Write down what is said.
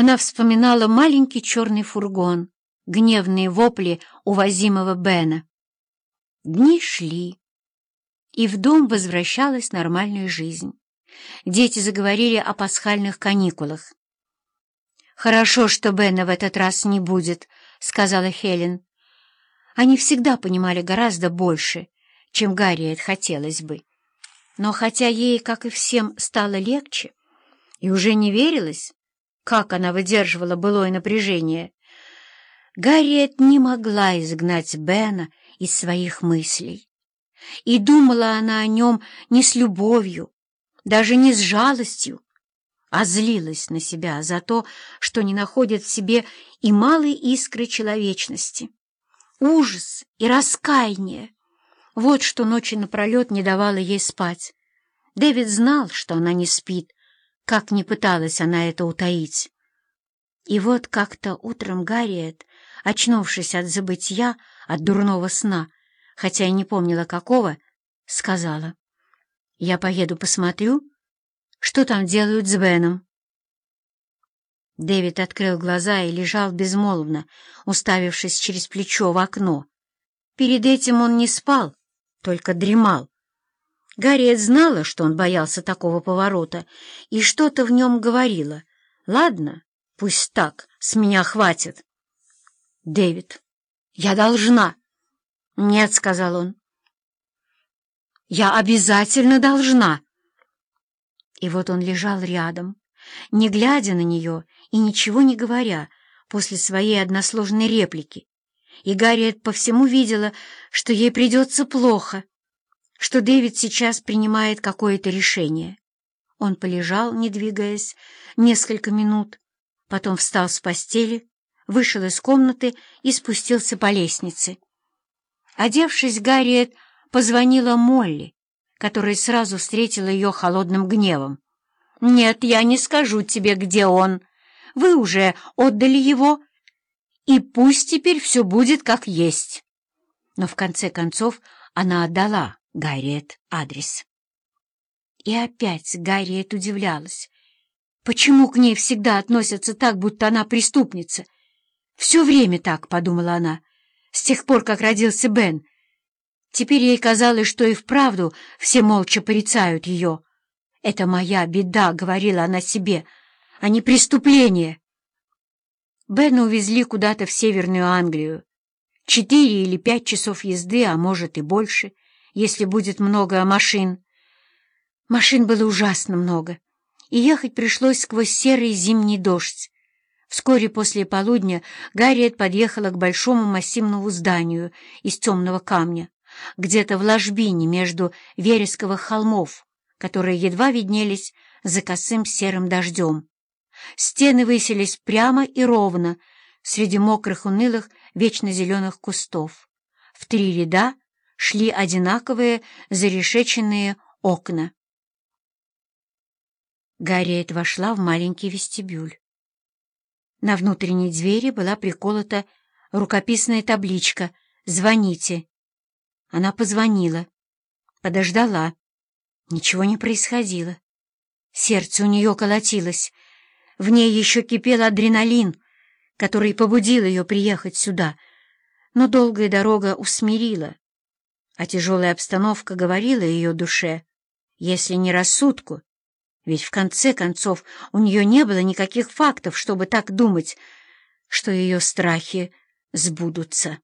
Она вспоминала маленький черный фургон, гневные вопли увозимого Бена. Дни шли, и в дом возвращалась нормальная жизнь. Дети заговорили о пасхальных каникулах. «Хорошо, что Бена в этот раз не будет», — сказала Хелен. Они всегда понимали гораздо больше, чем Гарриет хотелось бы. Но хотя ей, как и всем, стало легче, и уже не верилось, как она выдерживала былое напряжение, Гарриет не могла изгнать Бена из своих мыслей. И думала она о нем не с любовью, даже не с жалостью, а злилась на себя за то, что не находит в себе и малой искры человечности. Ужас и раскаяние — вот что ночи напролет не давало ей спать. Дэвид знал, что она не спит, как не пыталась она это утаить. И вот как-то утром Гарриет, очнувшись от забытья, от дурного сна, хотя и не помнила какого, сказала, «Я поеду посмотрю, что там делают с Беном». Дэвид открыл глаза и лежал безмолвно, уставившись через плечо в окно. Перед этим он не спал, только дремал. Гарриет знала, что он боялся такого поворота, и что-то в нем говорило. «Ладно, пусть так, с меня хватит». «Дэвид, я должна». «Нет», — сказал он. «Я обязательно должна». И вот он лежал рядом, не глядя на нее и ничего не говоря после своей односложной реплики. И Гарриет по всему видела, что ей придется плохо что Дэвид сейчас принимает какое-то решение. Он полежал, не двигаясь, несколько минут, потом встал с постели, вышел из комнаты и спустился по лестнице. Одевшись, Гарриет позвонила Молли, которая сразу встретила ее холодным гневом. «Нет, я не скажу тебе, где он. Вы уже отдали его, и пусть теперь все будет как есть». Но в конце концов она отдала Гарриет адрес. И опять Гарриет удивлялась. Почему к ней всегда относятся так, будто она преступница? Все время так, — подумала она, — с тех пор, как родился Бен. Теперь ей казалось, что и вправду все молча порицают ее. «Это моя беда», — говорила она себе, — «а не преступление». Бена увезли куда-то в Северную Англию. Четыре или пять часов езды, а может и больше — если будет много машин. Машин было ужасно много, и ехать пришлось сквозь серый зимний дождь. Вскоре после полудня Гарриет подъехала к большому массивному зданию из темного камня, где-то в ложбине между вересковых холмов, которые едва виднелись за косым серым дождем. Стены высились прямо и ровно среди мокрых унылых вечно кустов. В три ряда шли одинаковые зарешеченные окна. Гарриет вошла в маленький вестибюль. На внутренней двери была приколота рукописная табличка «Звоните». Она позвонила, подождала. Ничего не происходило. Сердце у нее колотилось. В ней еще кипел адреналин, который побудил ее приехать сюда. Но долгая дорога усмирила а тяжелая обстановка говорила ее душе, если не рассудку, ведь в конце концов у нее не было никаких фактов, чтобы так думать, что ее страхи сбудутся.